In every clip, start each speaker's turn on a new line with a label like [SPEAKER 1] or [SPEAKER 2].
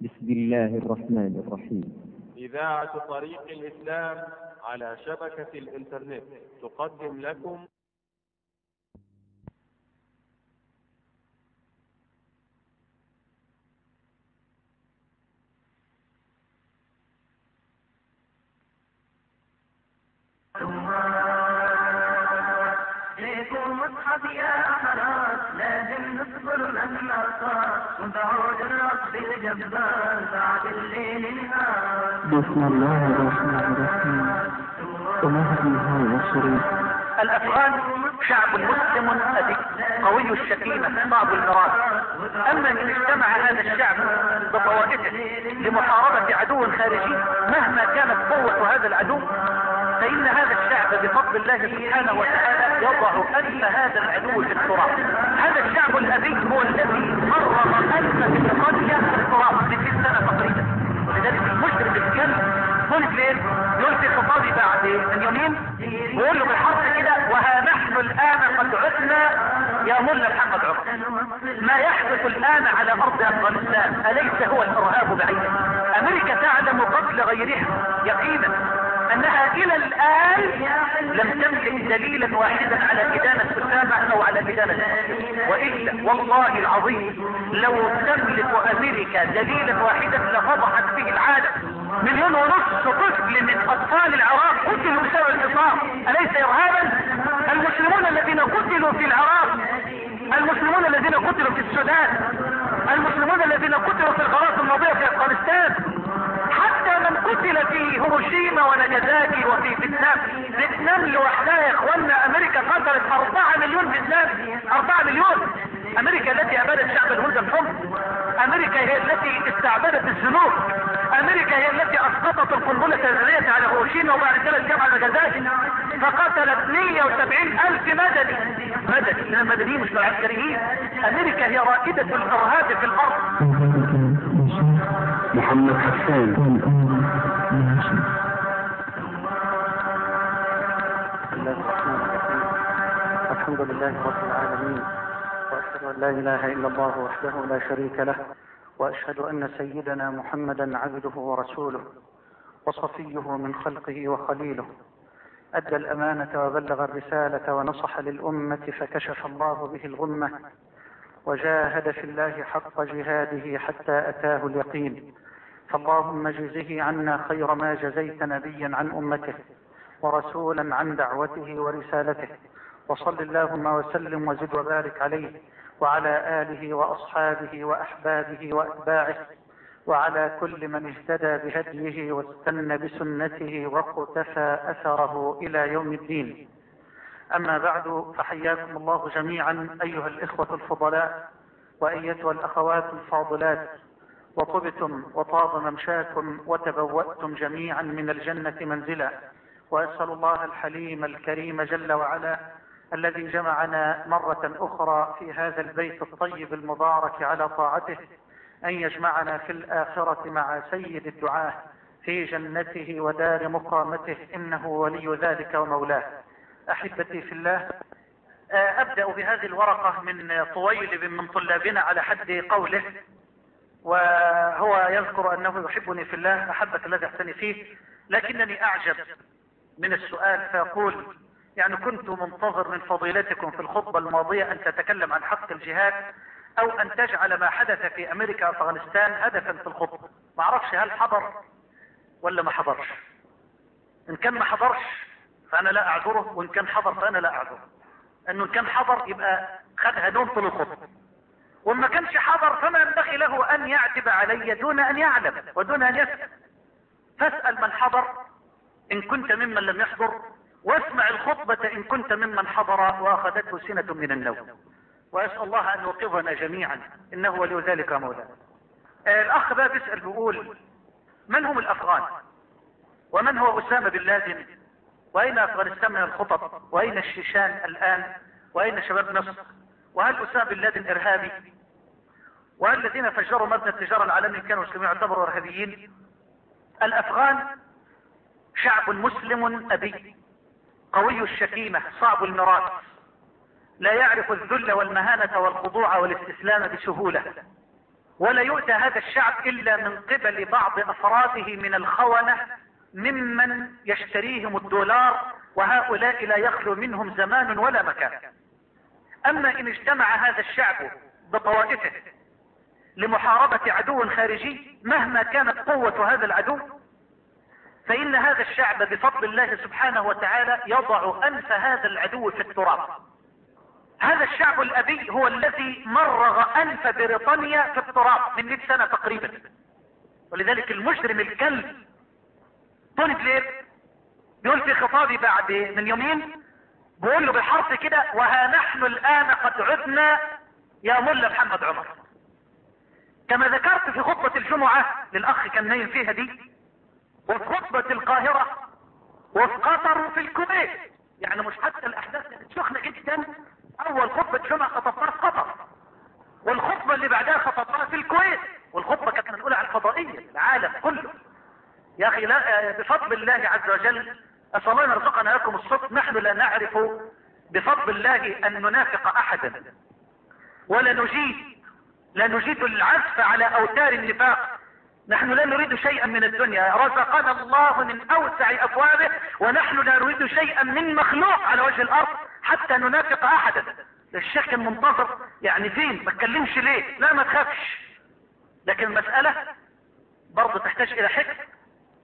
[SPEAKER 1] بسم الله الرحمن الرحيم.
[SPEAKER 2] إذاعة طريق الإسلام على شبكة الإنترنت تقدم لكم
[SPEAKER 3] بسم الله الرحمن الرحيم. ومهدي هذا الشريف؟
[SPEAKER 4] الأفغان شعب مسلم ابي قوي الشكيمه صعب المراد. أما ان اجتمع هذا الشعب بطوائفه لمحاربة عدو خارجي مهما كانت قوة هذا العدو فإن هذا الشعب بفضل الله سبحانه وتعالى يضع انف هذا العدو في التراب. هذا الشعب الابي هو الذي مرر انف بريطانيا في التراب في 60 سنه تقريبا. ولذلك المشرك الكلب قلت فين؟ يقول في خطابي بعد من يومين بيقول له بالحرف كده وها نحن الآن قد عدنا يا ملا محمد عمر. ما يحدث الآن على أرض أفغانستان؟ أليس هو الإرهاب بعينه؟ أمريكا تعلم قبل غيرها يقينا. أنها إلى الآن لم تملك دليلا واحدا على ادانة اسامة أو على ادانة وإلا والله العظيم لو تملك أمريكا دليلا واحدا لفضحت به العالم. مليون ونصف طفل من أطفال العراق قتلوا بسبب الحصار. أليس ارهابا؟ المسلمون الذين قتلوا في العراق المسلمون الذين قتلوا في السودان المسلمون الذين قتلوا في الغارات الماضية في أفغانستان. قتل في هيروشيما وناجازاكي وفي فيتنام. فيتنام لوحدها يا اخوانا أمريكا قتلت 4 مليون فيتنام. 4 مليون. أمريكا التي أبادت شعب الهند الحمر أمريكا هي التي استعبدت الذنوب أمريكا هي التي أسقطت القنبلة الذريه على هيروشيما وبعد ذلك جمع ناجازاكي فقتلت 170 ألف مدني. مدني من المدنيين مش من العسكريين أمريكا هي رائدة الأرهاب في الأرض.
[SPEAKER 3] محمد حسان.
[SPEAKER 5] الحمد لله رب العالمين وأشهد أن لا إله إلا الله وحده لا شريك له وأشهد أن سيدنا محمدا عبده ورسوله وصفيه من خلقه وخليله. أدى الأمانة وبلغ الرسالة ونصح للأمة فكشف الله به الغمة وجاهد في الله حق جهاده حتى أتاه اليقين. فاللهم اجزه عنا خير ما جزيت نبيا عن أمته ورسولا عن دعوته ورسالته. وصل اللهم وسلم وزد وبارك عليه وعلى آله وأصحابه وأحبابه وأتباعه. وعلى كل من اهتدى بهديه واستنى بسنته واقتفى أثره إلى يوم الدين. أما بعد فحياكم الله جميعا أيها الإخوة الفضلاء وأيتها الأخوات الفاضلات. وطبتم وطاب ممشاكم وتبوأتم جميعا من الجنة منزلا. وأسأل الله الحليم الكريم جل وعلا الذي جمعنا مرة أخرى في هذا البيت الطيب المبارك على طاعته أن يجمعنا في الآخرة مع سيد الدعاة في جنته ودار مقامته إنه ولي ذلك ومولاه. أحبتي في الله أبدأ بهذه الورقة من طويل من طلابنا على حد قوله وهو يذكر أنه يحبني في الله أحبك الذي أحسني فيه لكنني أعجب من السؤال فيقول يعني كنت منتظر من فضيلتكم في الخطبة الماضية أن تتكلم عن حق الجهاد أو أن تجعل ما حدث في أمريكا وأفغانستان هدفا في الخطبة. ما أعرفش هل حضر ولا ما حضرش؟ إن كان ما حضرش فأنا لا أعذره وإن كان حضر فأنا لا أعذره. أنه إن كان حضر يبقى خدها نوم طول الخطبة. وما كانش حضر فما ينبغي له أن يعتب علي دون أن يعلم ودون أن يسأل. فاسأل من حضر إن كنت ممن لم يحضر واسمع الخطبة إن كنت ممن حضر وأخذته سنة من النوم. وأسأل الله أن يوقظنا جميعا إنه ولي ذلك مولاه آه الأخ بقى بيسأل بيقول من هم الأفغان؟ ومن هو أسامة بن لادن وأين افغانستان من الخطط وأين الشيشان الآن؟ وأين شباب مصر؟ وهل أسامة بن لادن إرهابي؟ وهل الذين فجروا مبنى التجارة العالمي كانوا مسلمين يعتبروا إرهابيين؟ الأفغان شعب مسلم أبي قوي الشكيمة صعب المراس لا يعرف الذل والمهانة والخضوع والاستسلام بسهولة ولا يؤتى هذا الشعب إلا من قبل بعض أفراده من الخونة ممن يشتريهم الدولار وهؤلاء لا يخلو منهم زمان ولا مكان. أما إن اجتمع هذا الشعب بطوائفه لمحاربة عدو خارجي مهما كانت قوة هذا العدو فإن هذا الشعب بفضل الله سبحانه وتعالى يضع أنف هذا العدو في التراب. هذا الشعب الأبي هو الذي مرغ أنف بريطانيا في التراب من 100 سنة تقريبا. ولذلك المجرم الكلب توني بلير بيقول في خطابي بعد من يومين بيقول له بالحرف كده وها نحن الآن قد عدنا يا ملا محمد عمر. كما ذكرت في خطبة الجمعة للأخ كان نايم فيها دي وفي خطبة القاهرة وفي قطر وفي الكويت. يعني مش حتى الأحداث كانت سخنة جدا أول خطبة جمعة خطبتها في قطر. والخطبة اللي بعدها خطبتها في الكويت. والخطبة كانت منقولة على الفضائية العالم كله. يا أخي لا بفضل الله عز وجل أسأل الله أن يرزقنا لكم الصدق؟ نحن لا نعرف بفضل الله أن ننافق أحدا. ولا نجيد لا نجيد العزف على أوتار النفاق. نحن لا نريد شيئا من الدنيا. رزقنا الله من أوسع أبوابه ونحن لا نريد شيئا من مخلوق على وجه الأرض حتى ننافق أحدا. الشيخ كان منتظر يعني فين؟ ما تكلمش ليه؟ لا ما تخافش. لكن المسألة برضه تحتاج إلى حكم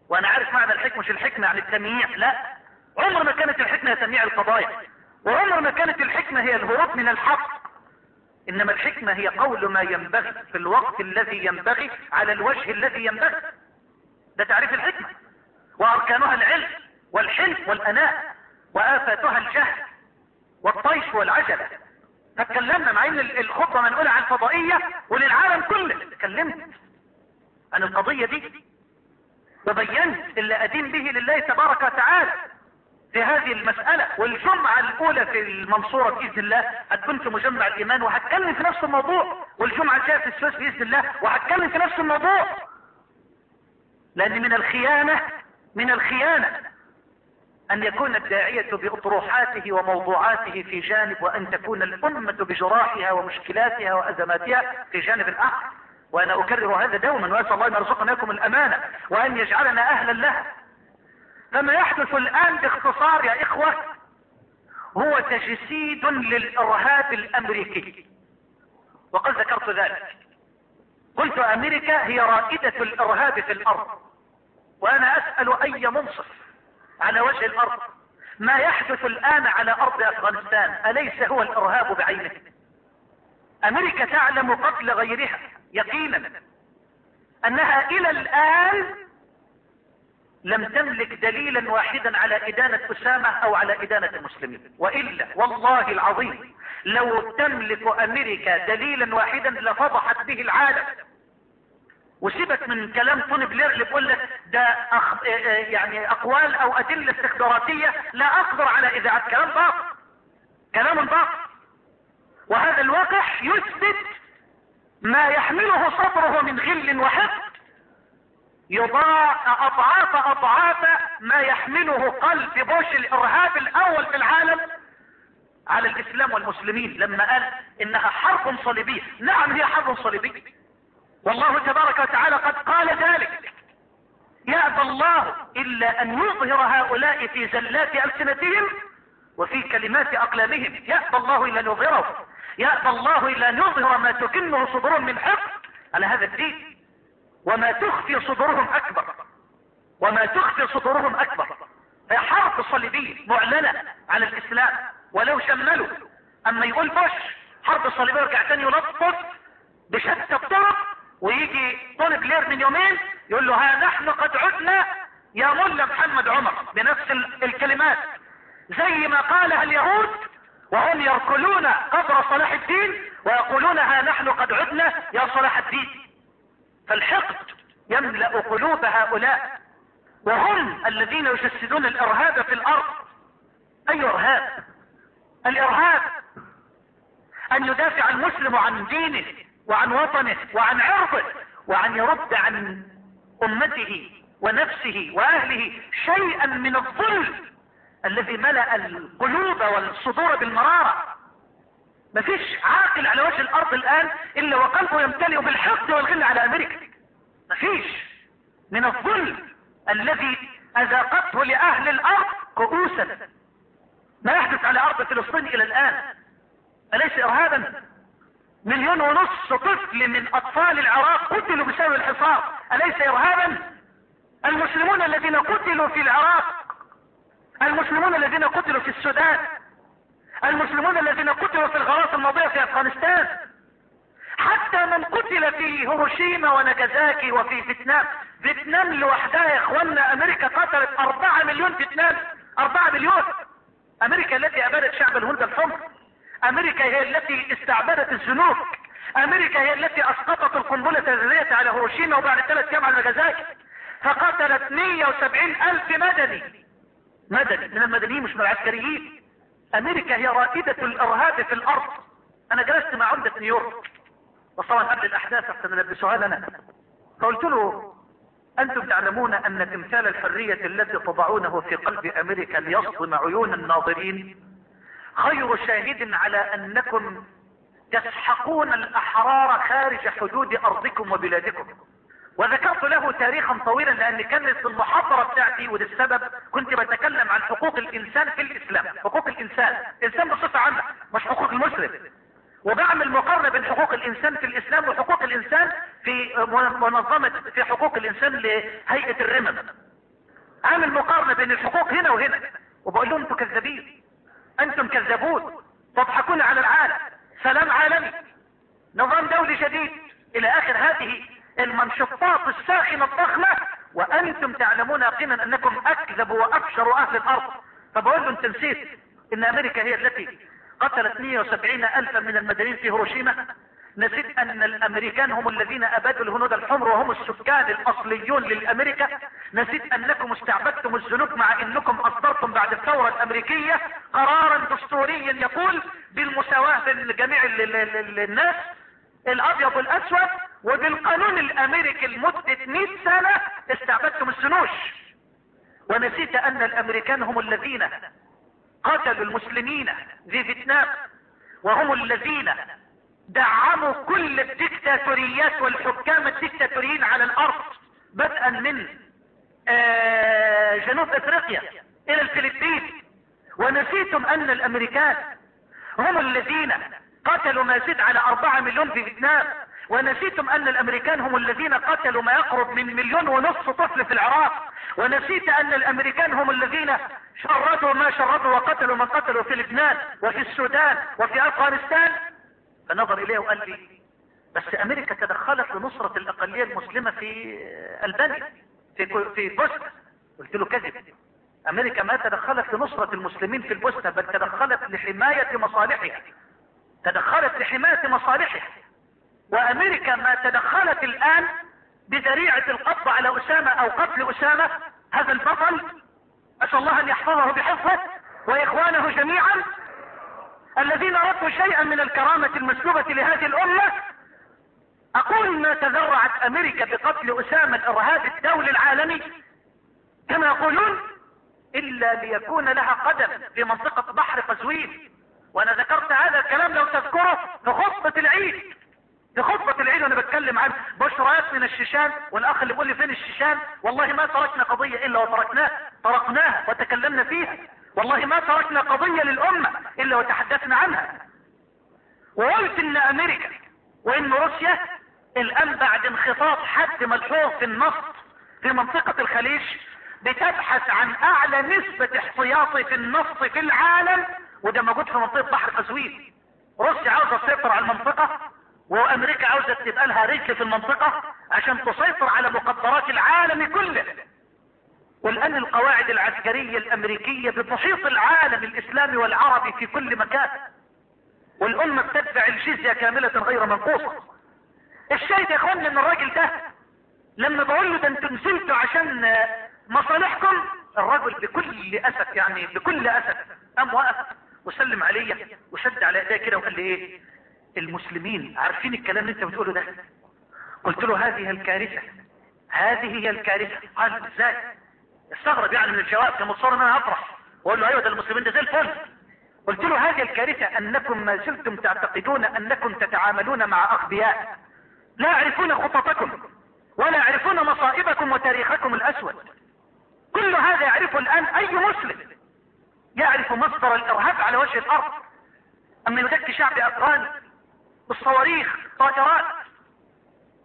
[SPEAKER 5] وأنا عارف معنى الحكم مش الحكمة يعني التمييع لا. عمر ما كانت الحكمة هي تمييع القضايا. وعمر ما كانت الحكمة هي الهروب من الحق. إنما الحكمة هي قول ما ينبغي في الوقت الذي ينبغي على الوجه الذي ينبغي. ده تعريف الحكمة. وأركانها العلم والحلم والأناء وآفاتها الجهل والطيش والعجلة. فتكلمنا مع إن الخطبة منقولة عن الفضائية وللعالم كله. تكلمت عن القضية دي. وبينت اللي ادين به لله تبارك وتعالى في هذه المسألة. والجمعة الأولى في المنصورة بإذن الله هتكون في مجمع الإيمان وهتكلم في نفس الموضوع. والجمعة الجاية في السويس بإذن الله وهتكلم في نفس الموضوع. لأن من الخيانة من الخيانة أن يكون الداعية بأطروحاته وموضوعاته في جانب وأن تكون الأمة بجراحها ومشكلاتها وأزماتها في جانب آخر وأنا أكرر هذا دوما وأسأل الله أن يرزقنا لكم الأمانة وأن يجعلنا أهلا لها فما يحدث الآن باختصار يا إخوة هو تجسيد للإرهاب الأمريكي. وقد ذكرت ذلك. قلت أمريكا هي رائدة الإرهاب في الأرض. وأنا أسأل أي منصف على وجه الأرض ما يحدث الآن على أرض أفغانستان؟ أليس هو الإرهاب بعينه؟ أمريكا تعلم قتل غيرها. يقينا أنها إلى الآن لم تملك دليلا واحدا على إدانة أسامة أو على إدانة المسلمين. وإلا والله العظيم لو تملك أمريكا دليلا واحدا لفضحت به العالم. وسيبك من كلام توني بلير اللي بيقول لك ده أخ... يعني أقوال أو أدلة استخباراتية لا أقدر على إذاعة كلام باطل كلام باطل وهذا الواقع يثبت ما يحمله صدره من غل وحقد يضاع أضعاف أضعاف ما يحمله قلب بوش الإرهاب الأول في العالم. على الإسلام والمسلمين لما قال إنها حرب صليبية. نعم هي حرب صليبية. والله تبارك وتعالى قد قال ذلك. يأبى الله إلا أن يظهر هؤلاء في زلات ألسنتهم وفي كلمات أقلامهم. يأبى الله إلا أن يظهره. يأبى الله إلا ان يظهر ما تكنه صدورهم من حقد على هذا الدين. وما تخفي صدورهم أكبر. وما تخفي صدورهم أكبر. هي حرب صليبية معلنة على الإسلام. ولو شملوا. أما يقول بوش حرب صليبية يرجع تاني يلطف بشتى الطرق. ويجي طون بلير من يومين يقول له ها نحن قد عدنا يا ملا محمد عمر بنفس الكلمات. زي ما قالها اليهود وهم يركلون قبر صلاح الدين ويقولون ها نحن قد عدنا يا صلاح الدين. فالحقد يملأ قلوب هؤلاء. وهم الذين يجسدون الإرهاب في الأرض. أي إرهاب؟ الإرهاب أن يدافع المسلم عن دينه وعن وطنه وعن عرضه وعن يرد عن أمته ونفسه وأهله شيئا من الظلم. الذي ملأ القلوب والصدور بالمرارة. مفيش عاقل على وجه الأرض الآن إلا وقلبه يمتلئ بالحقد والغل على أمريكا. مفيش من الظلم الذي أذاقته لأهل الأرض كؤوسا. ما يحدث على أرض فلسطين إلى الآن. أليس ارهابا؟ مليون ونص طفل من أطفال العراق قتلوا بسبب الحصار. أليس ارهابا؟ المسلمون الذين قتلوا في العراق المسلمون الذين قتلوا في السودان. المسلمون الذين قتلوا في الغارات الماضية في أفغانستان. حتى من قتل في هيروشيما وناجازاكي وفي فيتنام. فيتنام لوحدها يا اخوانا أمريكا قتلت أربعة مليون فيتنام. أربعة مليون. أمريكا التي أبادت شعب الهند الحمر. أمريكا هي التي استعبدت الزنوك. أمريكا هي التي أسقطت القنبلة الذرية على هيروشيما وبعد ثلاث أيام على ناجازاكي. فقتلت 170 ألف مدني. مدني من المدنيين مش من العسكريين أمريكا هي رائدة الأرهاب في الأرض. أنا جلست مع عمدة نيويورك. وطبعا قبل الأحداث حتى نلبسوها لنا. فقلت له أنتم تعلمون أن تمثال الحرية الذي تضعونه في قلب أمريكا ليصدم عيون الناظرين؟ خير شاهد على أنكم تسحقون الأحرار خارج حدود أرضكم وبلادكم. وذكرت له تاريخا طويلا لأن كانت المحاضرة بتاعتي وده السبب كنت بتكلم عن حقوق الإنسان في الإسلام. حقوق الإنسان. الإنسان بصفة عامة مش حقوق المسلم. وبعمل مقارنة بين حقوق الإنسان في الإسلام وحقوق الإنسان في منظمة في حقوق الإنسان لهيئة الرمم. عامل مقارنة بين الحقوق هنا وهنا. وبقول لهم أنتم كذابين. أنتم كذابون. تضحكون على العالم. سلام عالمي. نظام دولي جديد إلى آخر هذه المنشطات الساخنة الضخمة وأنتم تعلمون يقينا أنكم أكذب وأبشر أهل الأرض. فبقول له انت نسيت إن أمريكا هي التي قتلت 170 الفا من المدنيين في هيروشيما. نسيت أن الأمريكان هم الذين أبادوا الهنود الحمر وهم السكان الأصليون للأمريكا. نسيت أنكم استعبدتم الزنوب مع إنكم أصدرتم بعد الثورة الأمريكية قرارا دستوريا يقول بالمساواة بين جميع ال- ال- ال- الناس الأبيض والأسود وبالقانون الأمريكي لمدة 100 سنة استعبدتم السنوش ونسيت أن الأمريكان هم الذين قتلوا المسلمين في فيتنام وهم الذين دعموا كل الدكتاتوريات والحكام الدكتاتوريين على الأرض بدءا من آه، جنوب إفريقيا إلى الفلبين. ونسيتم أن الأمريكان هم الذين قتلوا ما يزيد على أربعة مليون في فيتنام. ونسيتم أن الأمريكان هم الذين قتلوا ما يقرب من مليون ونصف طفل في العراق. ونسيت أن الأمريكان هم الذين شردوا ما شردوا وقتلوا من قتلوا في لبنان وفي السودان وفي أفغانستان. فنظر إليه وقال لي بس أمريكا تدخلت لنصرة الأقلية المسلمة في ألبانيا في في بوسنا قلت له كذب. أمريكا ما تدخلت لنصرة المسلمين في البوسنة بل تدخلت لحماية مصالحها. تدخلت لحماية مصالحها. وأمريكا ما تدخلت الآن بذريعة القبض على أسامة أو قتل أسامة هذا البطل أسأل الله أن يحفظه بحفظه وإخوانه جميعا الذين ردوا شيئا من الكرامة المسلوبة لهذه الأمة أقول ما تذرعت أمريكا بقتل أسامة الارهاب الدولي العالمي كما يقولون إلا ليكون لها قدم في منطقة بحر قزوين. وأنا ذكرت هذا الكلام لو تذكره في خطبة العيد. في خطبة العيد وأنا بتكلم عن بشريات من الشيشان والأخ اللي بيقول لي فين الشيشان؟ والله ما تركنا قضية إلا وتركناها طرقناها وتكلمنا فيها. والله ما تركنا قضية للأمة إلا وتحدثنا عنها. وقلت إن أمريكا وإن روسيا الآن بعد انخفاض حد ملحوظ في النفط في منطقة الخليج بتبحث عن أعلى نسبة احتياطي في النفط في العالم وده موجود في منطقة بحر قزوين. روسيا عاوزة تسيطر على المنطقة وأمريكا عاوزة تبقى لها رجل في المنطقة عشان تسيطر على مقدرات العالم كله. والآن القواعد العسكرية الأمريكية بتحيط العالم الإسلامي والعربي في كل مكان. والأمة بتدفع الجزية كاملة غير منقوصة. الشاهد يا اخوانا إن الراجل ده لما بقول له ده أنتوا نزلتوا عشان مصالحكم. الرجل بكل أسف يعني بكل أسف قام وقف وسلم عليا وشد على إيديه كده وقال لي إيه؟ المسلمين. عارفين الكلام اللي انت بتقوله ده؟ قلت له هذه الكارثة. هذه هي الكارثة. قال إزاي؟ استغرب يعني من الجواب. كان متصور إن أنا أفرح. واقول له أيوه ده المسلمين ده زي الفل. قلت له هذه الكارثة أنكم ما زلتم تعتقدون أنكم تتعاملون مع أغبياء. لا يعرفون خططكم ولا يعرفون مصائبكم وتاريخكم الأسود. كل هذا يعرفه الآن أي مسلم. يعرف مصدر الإرهاب على وجه الأرض. أما يدك شعب أفغان بالصواريخ طائرات.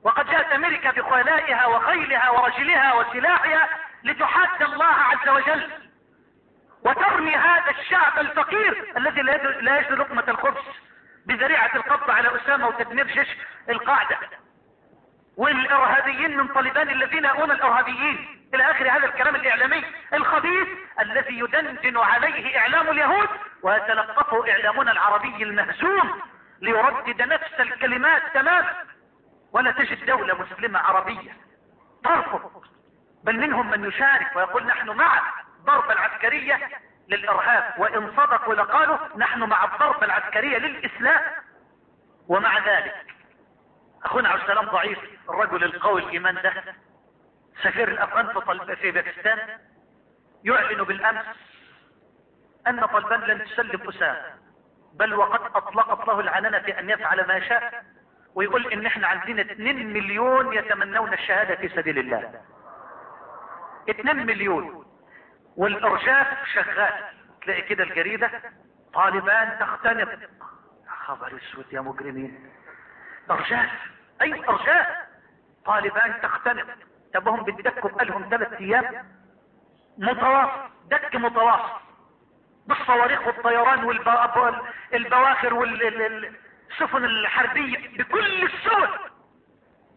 [SPEAKER 5] وقد جاءت أمريكا بخلائها وخيلها ورجلها وسلاحها لتحاد الله عز وجل وترمي هذا الشعب الفقير الذي لا يجد لقمة الخبز بذريعة القبض على أسامة وتدمير جيش القاعدة. والإرهابيين من طالبان الذين يؤون الإرهابيين. إلى آخر هذا الكلام الإعلامي الخبيث الذي يدندن عليه إعلام اليهود ويتلقفه إعلامنا العربي المهزوم. ليردد نفس الكلمات تماما ولا تجد دولة مسلمة عربية ترفض بل منهم من يشارك ويقول نحن مع الضربة العسكرية للإرهاب وإن صدقوا لقالوا نحن مع الضربة العسكرية للإسلام. ومع ذلك أخونا عبد السلام ضعيف الرجل القوي الإيمان ده سفير الأفغان في, في باكستان يعلن بالأمس أن طلبان لن تسلم أسامة. بل وقد اطلقت له العنانة في ان يفعل ما شاء ويقول إن إحنا عندنا 2 مليون يتمنون الشهادة في سبيل الله. 2 مليون. والأرجاف شغال. تلاقي كده الجريدة طالبان تختنق. خبر أسود يا مجرمين. أرجاف. أي أرجاف؟ طالبان تختنق. تبهم بيدكوا بقالهم ثلاث أيام. متواصل. دك متواصل. بالصواريخ والطيران والبواخر والسفن الحربية بكل السبل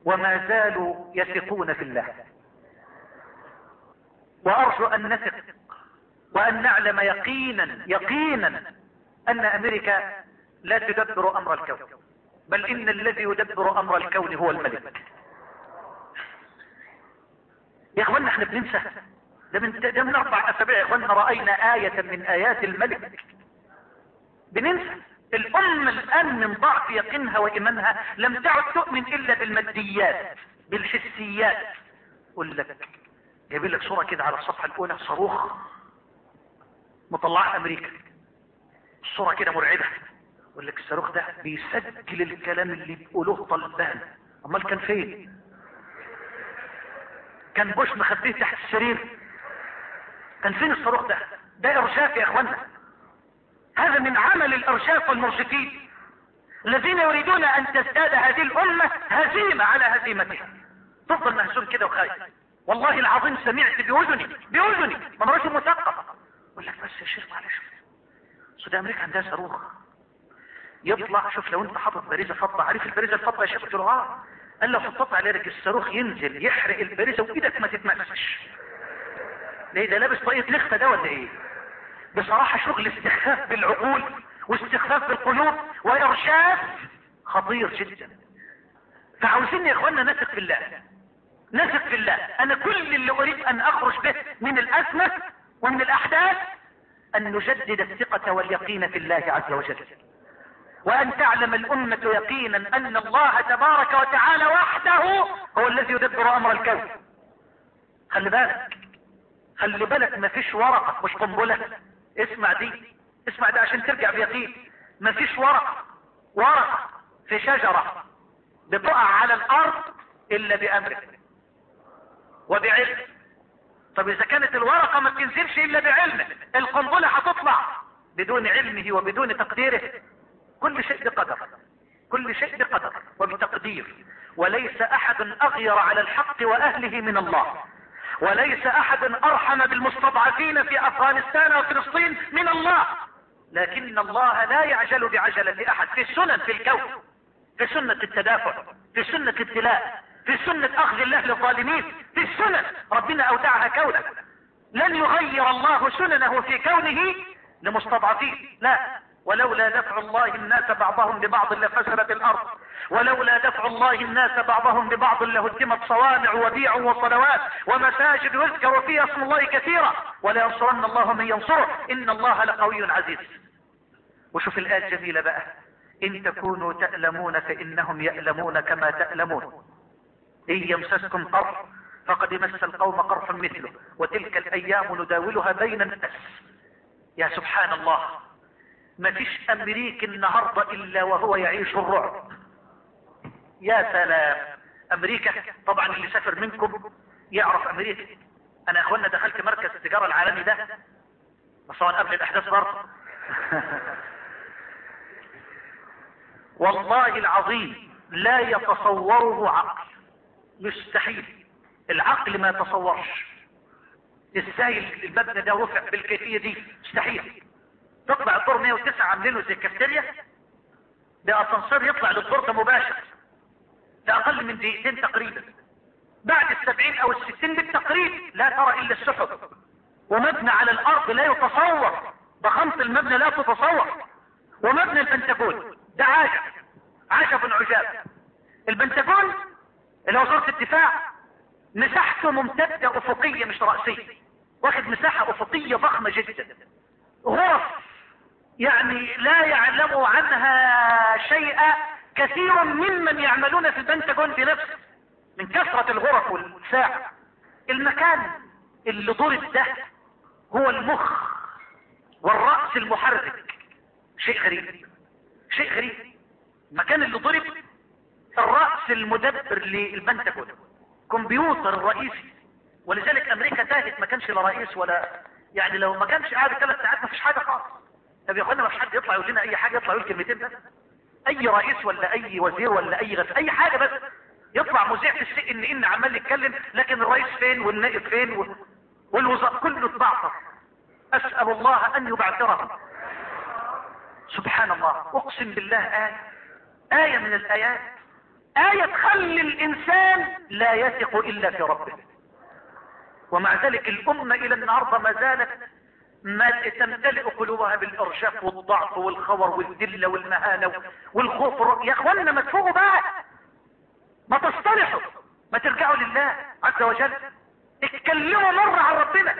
[SPEAKER 5] وما زالوا يثقون في الله. وأرجو أن نثق وأن نعلم يقينا يقينا أن أمريكا لا تدبر أمر الكون بل إن الذي يدبر أمر الكون هو الملك. يا اخوانا إحنا بننسى ده من, ده من أربع أسابيع يا رأينا آية من آيات الملك. بننسى الأم الآن من ضعف يقينها وإيمانها لم تعد تؤمن إلا بالماديات بالحسيات. أقول لك جايبين لك صورة كده على الصفحة الأولى صاروخ مطلعها أمريكا. الصورة كده مرعبة. يقول لك الصاروخ ده بيسجل الكلام اللي بيقولوه طلبان. أمال كان فين؟ كان بوش مخبيه تحت السرير. كان فين الصاروخ ده؟ ده إرشاف يا اخوانا هذا من عمل الإرشاف والمرشفين الذين يريدون أن تزداد هذه الأمة هزيمة على هزيمتها. تفضل مهزوم كده وخايف. والله العظيم سمعت بأذني بأذني. من رجل مثقف أقول لك بس يا شيخ معلش. سودان أمريكا عندها صاروخ. يطلع شوف لو أنت حاطط باريزة فضة. عارف الباريزة الفضة يا شيخ قلت له آه قال حطيت عليه رجل الصاروخ ينزل يحرق الباريزة وإيدك ما تتمسش. ليه؟ ده لابس طاقية لخفة ده ولا إيه؟ بصراحة شغل استخفاف بالعقول واستخفاف بالقلوب وارشاف خطير جدا. فعاوزين يا إخوانا نثق في الله. نثق في الله. أنا كل اللي أريد أن أخرج به من الأزمة ومن الأحداث أن نجدد الثقة واليقين في الله عز وجل. وأن تعلم الأمة يقينا أن الله تبارك وتعالى وحده هو الذي يدبر أمر الكون. خلي بالك. خلي بالك ما فيش ورقة مش قنبلة. اسمع دي اسمع ده عشان ترجع بيقين. ما فيش ورقة ورقة في شجرة بتقع على الأرض إلا بامره وبعلم. طب إذا كانت الورقة ما بتنزلش إلا بعلمه القنبلة هتطلع بدون علمه وبدون تقديره. كل شيء بقدر كل شيء بقدر وبتقدير وليس أحد أغير على الحق وأهله من الله. وليس احد أرحم بالمستضعفين في أفغانستان وفلسطين من الله. لكن الله لا يعجل بعجلة احد في السنن في الكون في سنة التدافع في سنة الابتلاء في سنة أخذ الله للظالمين في السنن. ربنا أودعها كونا. لن يغير الله سننه في كونه لمستضعفين لا. ولولا دفع الله الناس بعضهم ببعض لفسدت الأرض. ولولا دفع الله الناس بعضهم ببعض لهدمت صوامع وبيع وصلوات ومساجد يذكر فيها اسم الله كثيرا ولا ينصرن الله من ينصره. إن الله لقوي عزيز. وشوف الآية الجميلة بقى. إن تكونوا تألمون فإنهم يألمون كما تألمون. إن يمسسكم قرح فقد مس القوم قرح مثله. وتلك الأيام نداولها بين الناس. يا سبحان الله. مفيش أمريكي النهاردة إلا وهو يعيش الرعب. يا سلام. أمريكا طبعا اللي سافر منكم يعرف أمريكا. أنا أخوانا دخلت مركز التجارة العالمي ده. بس طبعا قبل الأحداث برضه. والله العظيم لا يتصوره عقل. مستحيل. العقل ما يتصورش. إزاي المبنى ده رفع بالكيفية دي؟ مستحيل. تطلع الدور 109 عاملينه زي الكافتيريا ده أسانسير يطلع للدور ده مباشر. ده أقل من دقيقتين تقريبا. بعد السبعين أو الستين بالتقريب لا ترى إلا السحب. ومبنى على الأرض لا يتصور. ضخامة المبنى لا تتصور. ومبنى البنتاجون ده عجب عجب عجاب البنتاجون اللي هو وزارة الدفاع مساحته ممتدة أفقية مش رأسية. واخد مساحة أفقية ضخمة جدا. غرف يعني لا يعلم عنها شيئا كثير ممن يعملون في البنتاجون في نفسه من كثرة الغرف والساعة. المكان اللي ضرب ده هو المخ والرأس المحرك. شيء غريب. شيء غريب. المكان اللي ضرب الرأس المدبر للبنتاجون كمبيوتر الرئيسي ولذلك أمريكا تاهت ما كانش لا رئيس ولا يعني لو ما كانش قاعد ثلاث ساعات ما فيش حاجة خالص. طب يا أخوانا ما حد يطلع يقول لنا أي حاجة يطلع يقول كلمتين بس. أي رئيس ولا أي وزير ولا أي غف أي حاجة بس. يطلع مذيع في السي إن إن عمال يتكلم لكن الرئيس فين والنائب فين. والوزراء كله اتبعثر أسأل الله أن يبعثرهم. سبحان الله. أقسم بالله آية آية من الآيات. آية تخلي الإنسان لا يثق إلا في ربه. ومع ذلك الأمة إلى النهاردة ما زالت ما تمتلئ قلوبها بالإرجاف والضعف والخور والذلة والمهانة والخوف. يا أخوانا ما تفوقوا بقى. ما تصطلحوا. ما ترجعوا لله عز وجل. اتكلموا مرة عن ربنا.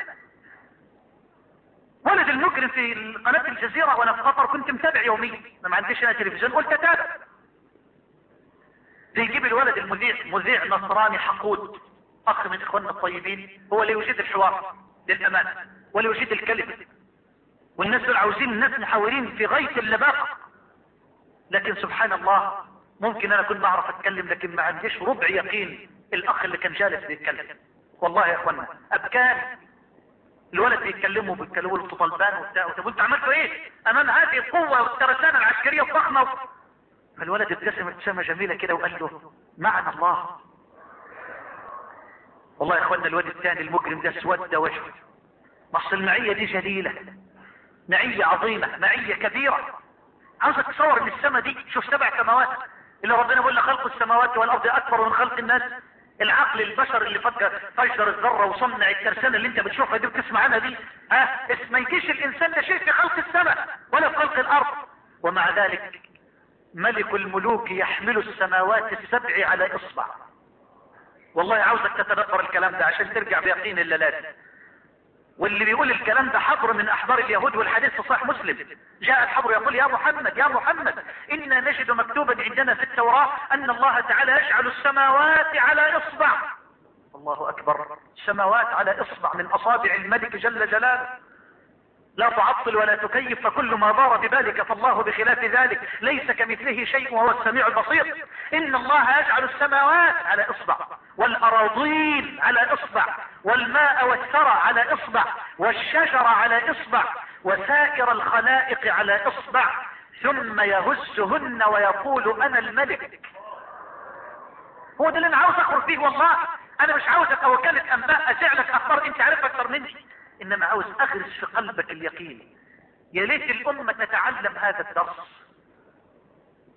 [SPEAKER 5] ولد المجرم في قناة الجزيرة وأنا في قطر كنت متابع يوميا. ما عنديش أنا تلفزيون. قلت أتابع. بيجيب الولد المذيع مذيع نصراني حقود. أخ من إخواننا الطيبين. هو اللي يجيد الحوار. للأمانة. ولا يجيد الكلمة. والناس دول عاوزين الناس محاورين في غاية اللباقة. لكن سبحان الله ممكن أنا كنت بعرف أتكلم لكن ما عنديش ربع يقين الأخ اللي كان جالس بيتكلم. والله يا اخوانا ابكان الولد بيتكلموا بيتكلموا له طلبان وبتاع. طب أنت عملتوا إيه؟ أمام هذه القوة والترسانة العسكرية الضخمه فالولد ابتسم ابتسامة جميلة كده وقال له معنى الله. والله يا اخوانا الواد الثاني المجرم ده اسود وجهه بس المعية دي جليلة. معية عظيمة معية كبيرة. عاوزك تصور إن السماء دي شوف سبع سماوات. اللي ربنا بيقول خلق السماوات والأرض أكبر من خلق الناس. العقل البشر اللي فجر فجر الذرة وصنع الترسانة اللي انت بتشوفها دي بتسمع عنها دي. ها ما يجيش الإنسان ده شيء في خلق السماء ولا في خلق الأرض. ومع ذلك ملك الملوك يحمل السماوات السبع على إصبع. والله عاوزك تتدبر الكلام ده عشان ترجع بيقين الليلات واللي بيقول الكلام ده حبر من أحبار اليهود والحديث في صحيح مسلم. جاء الحبر يقول يا محمد يا محمد إنا نجد مكتوبا عندنا في التوراة أن الله تعالى يجعل السماوات على إصبع. الله أكبر. السماوات على إصبع من أصابع الملك جل جلاله. لا تعطل ولا تكيف فكل ما دار ببالك فالله بخلاف ذلك. ليس كمثله شيء وهو السميع البصير. إن الله يجعل السماوات على إصبع والأراضين على إصبع والماء والثرى على إصبع والشجر على إصبع وسائر الخلائق على إصبع. ثم يهزهن ويقول أنا الملك. هو ده اللي أنا عاوز اخرج فيه والله. أنا مش عاوزك أو وكالة أنباء اسعلك أخبار أنت عارف أكثر مني. إنما عاوز اغرس في قلبك اليقين. يا ليت الأمة تتعلم هذا الدرس.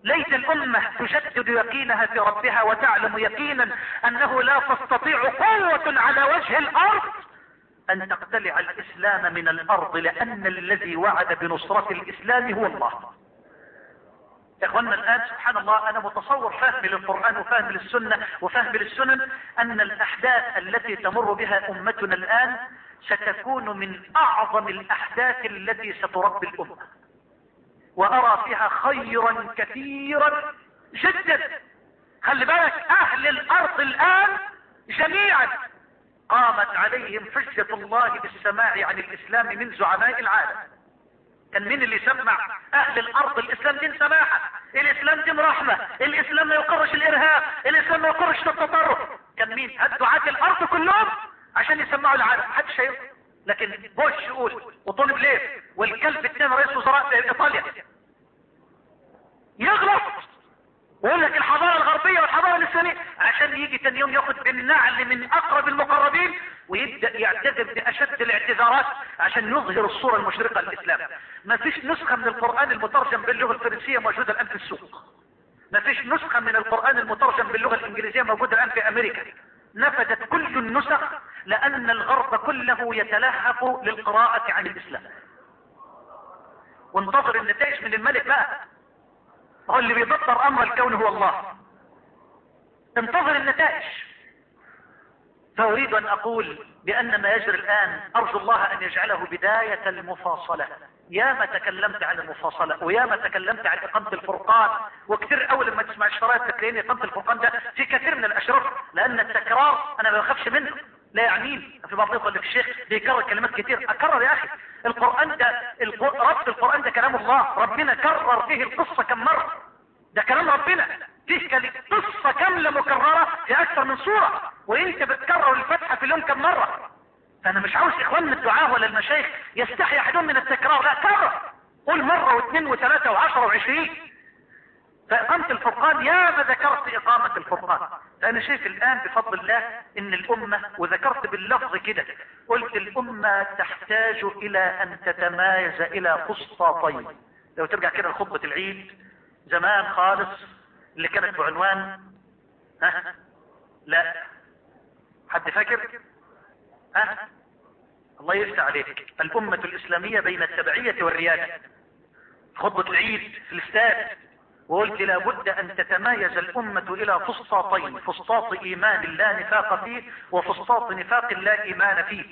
[SPEAKER 5] ليت الأمة تجدد يقينها في ربها وتعلم يقينا أنه لا تستطيع قوة على وجه الأرض أن تقتلع الإسلام من الأرض لأن الذي وعد بنصرة الإسلام هو الله. يا اخوانا الآن سبحان الله أنا متصور فهمي للقرآن وفهم للسنة وفهم للسنن أن الأحداث التي تمر بها أمتنا الآن ستكون من أعظم الأحداث التي ستربي الأمة. وأرى فيها خيرا كثيرا جدا. خلي بالك أهل الأرض الآن جميعا قامت عليهم حجة الله بالسماع عن الإسلام من زعماء العالم. كان مين اللي يسمع أهل الأرض الإسلام دين سماحة؟ الإسلام دين رحمة الإسلام ما يقرش الإرهاب الإسلام ما يقرش التطرف. كان مين؟ الدعاة الأرض كلهم عشان يسمعوا العالم. محدش هيقول لكن بوش يقول وطول بليف والكلب الثاني رئيس وزراء إيطاليا. يغلط! ويقول لك الحضارة الغربية والحضارة الإسلامية. عشان يجي تاني يوم ياخد بالنعل من أقرب المقربين ويبدأ يعتذر بأشد الاعتذارات عشان يظهر الصورة المشرقة للإسلام. ما فيش نسخة من القرآن المترجم باللغة الفرنسية موجودة الآن في السوق. ما فيش نسخة من القرآن المترجم باللغة الإنجليزية موجودة الآن في أمريكا. نفدت كل النسخ لأن الغرب كله يتلهف للقراءة عن الإسلام. وانتظر النتائج من الملك بقى. هو اللي بيدبر أمر الكون هو الله. انتظر النتائج فأريد أن أقول بأن ما يجري الآن أرجو الله أن يجعله بداية المفاصلة. يا ما تكلمت عن المفاصلة ويا ما تكلمت عن إقامة الفرقان. وكثير أول لما تسمع الشرايط تلاقيني إقامة الفرقان ده في كثير من الاشراف لأن التكرار أنا ما بخافش منه. لا يعنيني. في بعض اللي في الشيخ بيكرر كلمات كتير. أكرر يا أخي. القرآن ده ربط القرآن ده كلام الله. ربنا كرر فيه القصة كم مرة. ده كلام ربنا. فيه قصة كاملة مكررة في أكثر من صورة. وإنت بتكرر الفتحة في اليوم كم مرة. فأنا مش عاوز إخواننا الدعاة ولا المشايخ يستحي أحدهم من التكرار. لا كرر. قول مرة واثنين وثلاثة وعشرة وعشرين. فإقامة الفرقان يا ما ذكرت إقامة الفرقان. فأنا شايف الآن بفضل الله إن الأمة وذكرت باللفظ كده قلت الأمة تحتاج إلى أن تتمايز إلى قسطاطين. لو ترجع كده لخطبة العيد زمان خالص اللي كانت بعنوان ها؟ لا. حد فاكر؟ ها؟ الله يفتح عليك. الأمة الإسلامية بين التبعية والريادة. خطبة العيد في الإستاد. وقلت لابد أن تتمايز الأمة إلى فسطاطين فسطاط إيمان لا نفاق فيه وفسطاط نفاق لا إيمان فيه.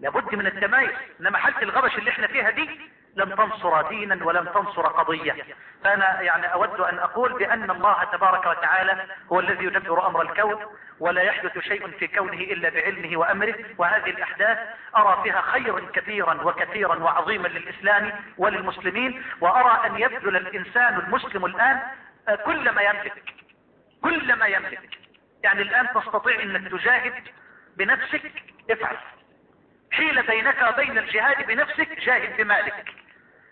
[SPEAKER 5] لابد من التمايز انما حالة الغبش اللي إحنا فيها دي لم تنصر دينا ولم تنصر قضية. فأنا يعني أود أن أقول بأن الله تبارك وتعالى هو الذي يدبر أمر الكون ولا يحدث شيء في كونه إلا بعلمه وأمره وهذه الأحداث أرى فيها خيرا كثيرا وكثيرا وعظيما للإسلام وللمسلمين وأرى أن يبذل الإنسان المسلم الآن كل ما يملك كل ما يملك. يعني الآن تستطيع إنك تجاهد بنفسك افعل. حيل بينك وبين الجهاد بنفسك جاهد بمالك.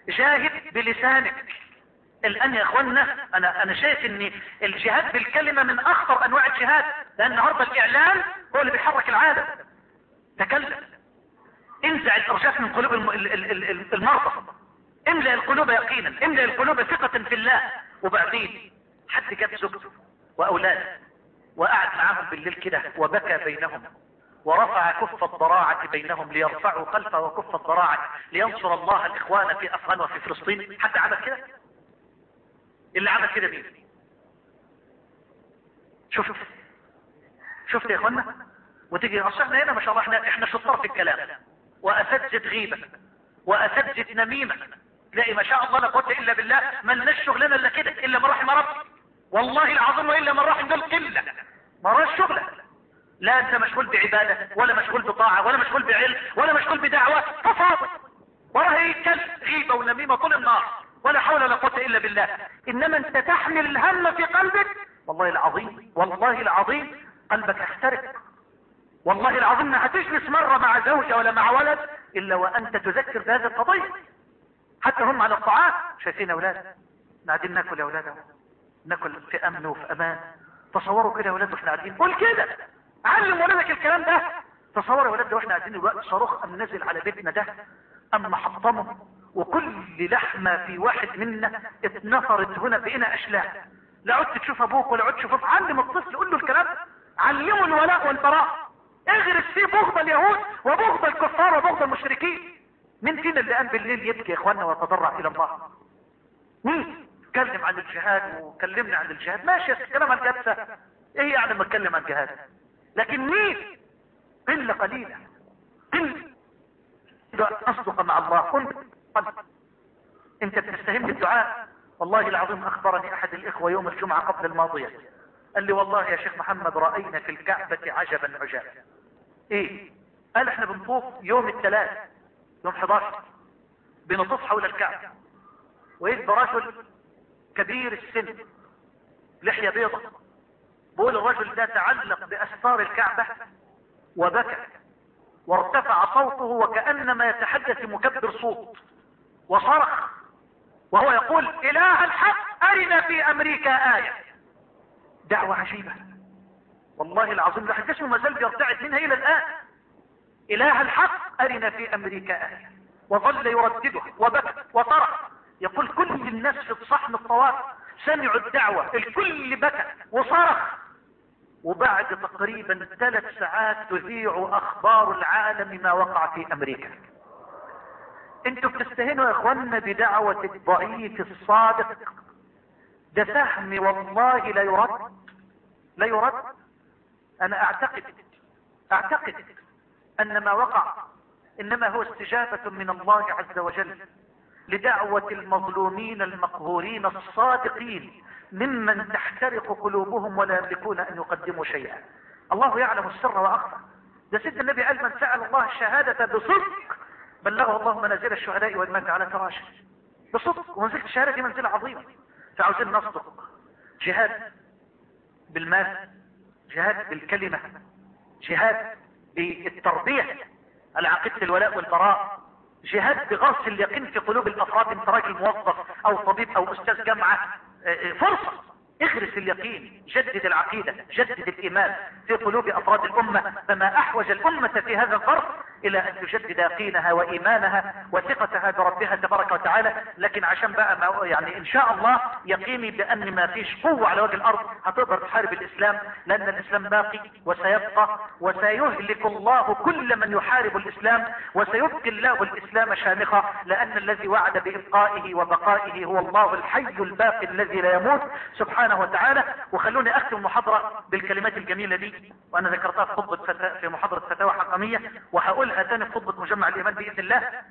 [SPEAKER 5] جاهد بلسانك. الآن يا أخوانا أنا أنا شايف إن الجهاد بالكلمة من أخطر أنواع الجهاد لأن النهارده الإعلام هو اللي بيحرك العالم. تكلم. انزع الارجاف من قلوب الم- ال- ال- ال- المرضى. املأ القلوب يقينا. املأ القلوب ثقة في الله. وبعدين حد جاب زوجته واولاده وقعد معاهم بالليل كده وبكى بينهم ورفع كف الضراعة بينهم ليرفعوا خلفه وكف الضراعة لينصر الله الإخوان في أفغان وفي فلسطين. حد عمل كده؟ اللي عمل كده مين؟ شفت شفت يا إخوانا وتيجي أصل إحنا هنا ما شاء الله إحنا إحنا شطار في الكلام. واساتذه غيبة واساتذه نميمة. تلاقي ما شاء الله لا قوة إلا بالله ما لناش شغلنا إلا كده إلا من رحم ربي. والله العظيم وإلا من رحم دول قله ما راش شغله لا أنت مشغول بعبادة ولا مشغول بطاعة ولا مشغول بعلم ولا مشغول بدعوة. تفاضل وراه يتكلم غيبة ونميمة طول النهار. ولا حول ولا قوة إلا بالله. إنما أنت تحمل الهم في قلبك. والله العظيم والله العظيم قلبك يحترق. والله العظيم ما هتجلس مرة مع زوجة ولا مع ولد إلا وأنت تذكر بهذه القضية. حتى هم على الطعام شايفين أولاد قاعدين ناكل يا أولاد ناكل في أمن وفي أمان. تصوروا كده يا أولاد وإحنا قاعدين. قول كده. علم ولادك الكلام ده. تصور يا ولاد وإحنا قاعدين الوقت صاروخ قام نازل على بيتنا ده. اما حطمه. وكل لحمة في واحد منا اتنفرت هنا بقينا أشلاء. لا عدت تشوف أبوك ولا عدت تشوف علم الطفل قول له الكلام. علمه الولاء والبراء. اغرس فيه بغض اليهود وبغض الكفار وبغض المشركين. مين فينا اللي قام بالليل يبكي يا اخوانا ويتضرع إلى الله؟ مين؟ اتكلم عن الجهاد وكلمنا عن الجهاد. ماشي الكلام عن سهل. إيه يعني لما اتكلم عن الجهاد؟ لكن مين؟ قلة قليلة. قلة. أصدق مع الله كنت انت بتستهم بالدعاء. والله العظيم أخبرني أحد الإخوة يوم الجمعة قبل الماضية. قال لي والله يا شيخ محمد رأينا في الكعبة عجبا عجابا. إيه؟ قال إحنا بنطوف يوم الثلاث يوم 11 بنطوف حول الكعبة. ويجي رجل كبير السن. لحية بيضة. بقول الرجل ده تعلق بأستار الكعبة وبكى. وارتفع صوته وكأنما يتحدث مكبر صوت. وصرخ وهو يقول إله الحق أرنا في أمريكا آية. دعوة عجيبة. والله العظيم الواحد جسمه ما زال بيرتعد منها إلى الآن؟ إله الحق أرنا في أمريكا آية. وظل يردده وبكى وصرخ يقول كل الناس في صحن الطواف سمعوا الدعوة. الكل بكى وصرخ. وبعد تقريبا ثلاث ساعات تذيع أخبار العالم ما وقع في أمريكا. أنتوا بتستهينوا يا اخوانا بدعوة الضعيف الصادق. ده فهم والله لا يرد لا يرد. أنا أعتقد أعتقد أن ما وقع إنما هو استجابة من الله عز وجل لدعوة المظلومين المقهورين الصادقين ممن تحترق قلوبهم ولا يملكون أن يقدموا شيئا. الله يعلم السر وأخفى. ده سيدنا النبي قال من سأل الله الشهادة بصدق بلغه الله منازل الشهداء والمات على فراشه. بصدق ومنزلة الشهادة دي منزلة عظيمة فعاوزين نصدق. جهاد بالمال جهاد بالكلمة جهاد بالتربية على عقيدة الولاء والبراء جهاد بغرس اليقين في قلوب الأفراد انت راجل موظف أو طبيب أو أستاذ جامعة. فرصة. اغرس اليقين جدد العقيدة جدد الإيمان في قلوب أفراد الأمة. فما أحوج الأمة في هذا الظرف إلى أن تجدد يقينها وإيمانها وثقتها بربها تبارك وتعالى لكن عشان بقى ما يعني إن شاء الله يقيني بأن ما فيش قوة على وجه الأرض هتقدر تحارب الإسلام لأن الإسلام باقي وسيبقى وسيهلك الله كل من يحارب الإسلام وسيبقي الله الإسلام شامخا لأن الذي وعد بإبقائه وبقائه هو الله الحي الباقي الذي لا يموت سبحانه وتعالى وخلوني أختم المحاضرة بالكلمات الجميلة دي وأنا ذكرتها في خطبة. في محاضرة فتاوى حقامية وهقولها تاني في خطبة مجمع الايمان بإذن الله.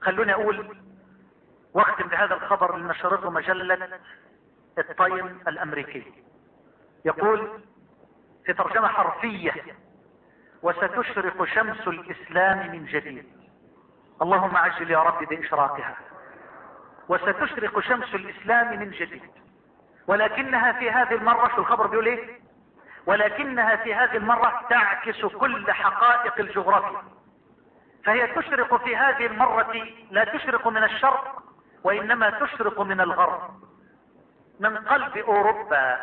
[SPEAKER 5] خلوني أقول واختم بهذا الخبر اللي نشرته مجلة التايم الأمريكي. يقول في ترجمة حرفية وستشرق شمس الإسلام من جديد. اللهم عجل يا رب بإشراقها. وستشرق شمس الإسلام من جديد. ولكنها في هذه المرة شو الخبر بيقول إيه؟ ولكنها في هذه المرة تعكس كل حقائق الجغرافيا. فهي تشرق في هذه المرة لا تشرق من الشرق وإنما تشرق من الغرب. من قلب أوروبا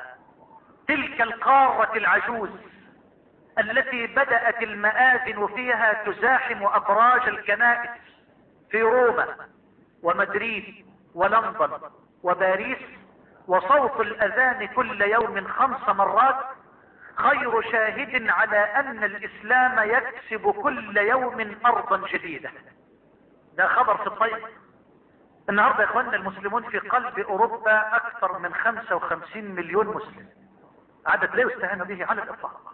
[SPEAKER 5] تلك القارة العجوز التي بدأت المآذن فيها تزاحم أبراج الكنائس في روما ومدريد ولندن وباريس وصوت الأذان كل يوم خمس مرات خير شاهد على أن الإسلام يكسب كل يوم أرضا جديدة ده خبر في الطيب النهاردة يا إخواننا المسلمون في قلب أوروبا أكثر من 55 مليون مسلم. عدد لا يستهان به على الإطلاق.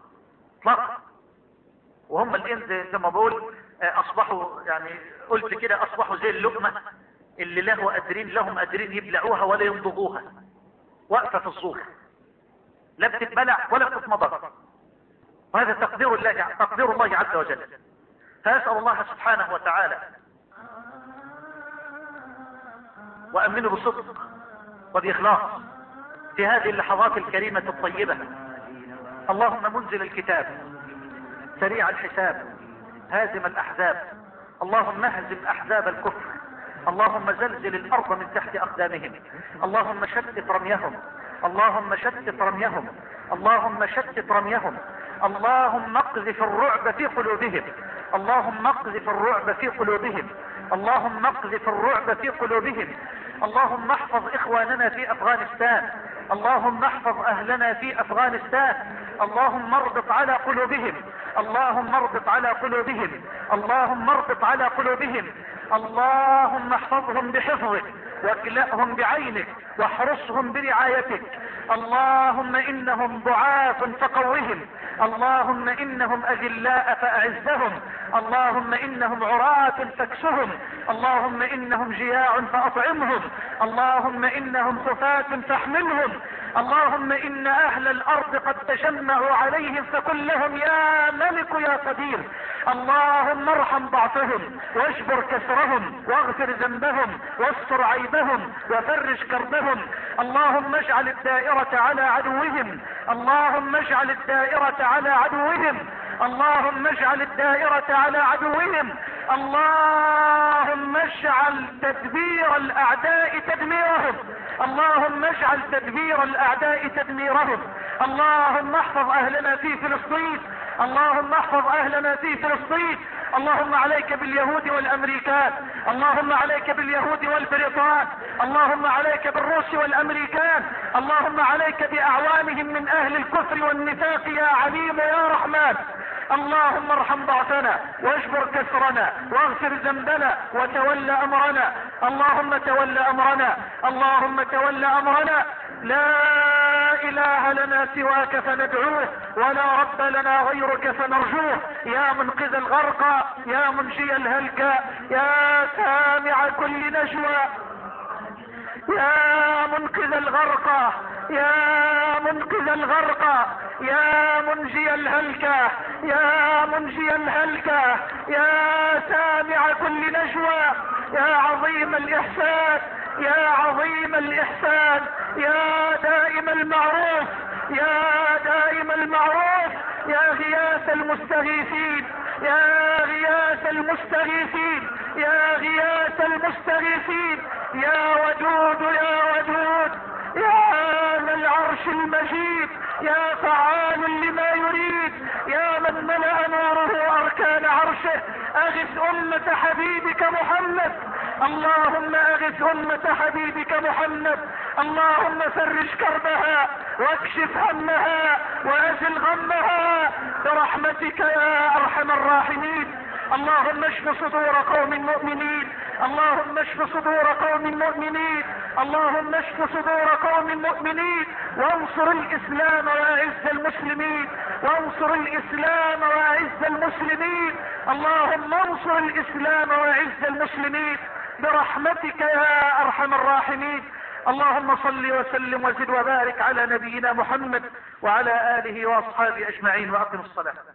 [SPEAKER 5] إطلاقا وهم الآن زي, ما بقول أصبحوا يعني قلت كده أصبحوا زي اللقمة اللي له قادرين لهم قادرين يبلعوها ولا يمضغوها واقفة في الصور لا بتتبلع ولا بتتمضغ وهذا تقدير الله تقدير الله عز وجل. فأسأل الله سبحانه وتعالى. وأمنه بصدق وبإخلاص في هذه اللحظات الكريمة الطيبة. اللهم منزل الكتاب. سريع الحساب. هازم الأحزاب. اللهم اهزم أحزاب الكفر. اللهم زلزل الأرض من تحت أقدامهم. اللهم شتت رميهم. اللهم شتت رميهم. اللهم شتت رميهم. اللهم اقذف الرعب في قلوبهم. اللهم اقذف الرعب في قلوبهم. اللهم اقذف الرعب في قلوبهم. اللهم احفظ إخواننا في أفغانستان. اللهم احفظ أهلنا في أفغانستان. اللهم اربط على قلوبهم. اللهم اربط على قلوبهم. اللهم اربط على قلوبهم. اللهم احفظهم بحفظك واكلأهم بعينك واحرسهم برعايتك. اللهم إنهم ضعاف فقوهم. اللهم إنهم أذلاء فأعزهم. اللهم إنهم عراة فاكسهم. اللهم إنهم جياع فأطعمهم. اللهم إنهم خفاة فاحملهم. اللهم إن أهل الأرض قد تجمعوا عليهم فكن لهم يا ملك يا قدير. اللهم ارحم ضعفهم واجبر كسرهم واغفر ذنبهم واستر عيبهم وفرج كربهم. اللهم اجعل الدائرة على عدوهم. اللهم اجعل الدائرة على عدوهم. اللهم اجعل الدائرة على عدوهم. اللهم اجعل تدبير الأعداء تدميرهم. اللهم اجعل تدبير الأعداء تدميرهم. اللهم احفظ أهلنا في فلسطين. اللهم احفظ أهلنا في فلسطين. اللهم عليك باليهود والأمريكان. اللهم عليك باليهود والبريطان. اللهم عليك بالروس والأمريكان. اللهم عليك بأعوانهم من أهل الكفر والنفاق. يا عليم يا رحمن. اللهم ارحم ضعفنا واجبر كسرنا واغفر ذنبنا وتول أمرنا. اللهم تول أمرنا. اللهم تول أمرنا. لا إله لنا سواك فندعوه ولا رب لنا غيرك فنرجوه. يا منقذ الغرقى يا منجي الهلكى يا سامع كل نجوى. يا منقذ الغرقى يا منقذ الغرقى يا منجي الهلكى يا منجي الهلكى يا سامع كل نجوى يا عظيم الإحسان يا عظيم الإحسان يا دائم المعروف يا دائم المعروف يا غياث المستغيثين يا غياث المستغيثين يا غياث المستغيثين. يا ودود يا ودود يا ذا العرش المجيد يا فعال لما يريد يا من ملأ نوره أركان عرشه. أغث أمة حبيبك محمد. اللهم أغث أمة حبيبك محمد. اللهم فرج كربها واكشف همها وأزل غمها. برحمتك يا أرحم الراحمين. اللهم اشف صدور قوم مؤمنين اللهم اشف صدور قوم مؤمنين اللهم اشف صدور قوم مؤمنين وانصر الإسلام وأعز المسلمين. وانصر الإسلام وأعز المسلمين. اللهم انصر الإسلام وأعز المسلمين. برحمتك يا أرحم الراحمين. اللهم صل وسلم وزد وبارك على نبينا محمد وعلى آله وأصحابه أجمعين وأقم الصلاة.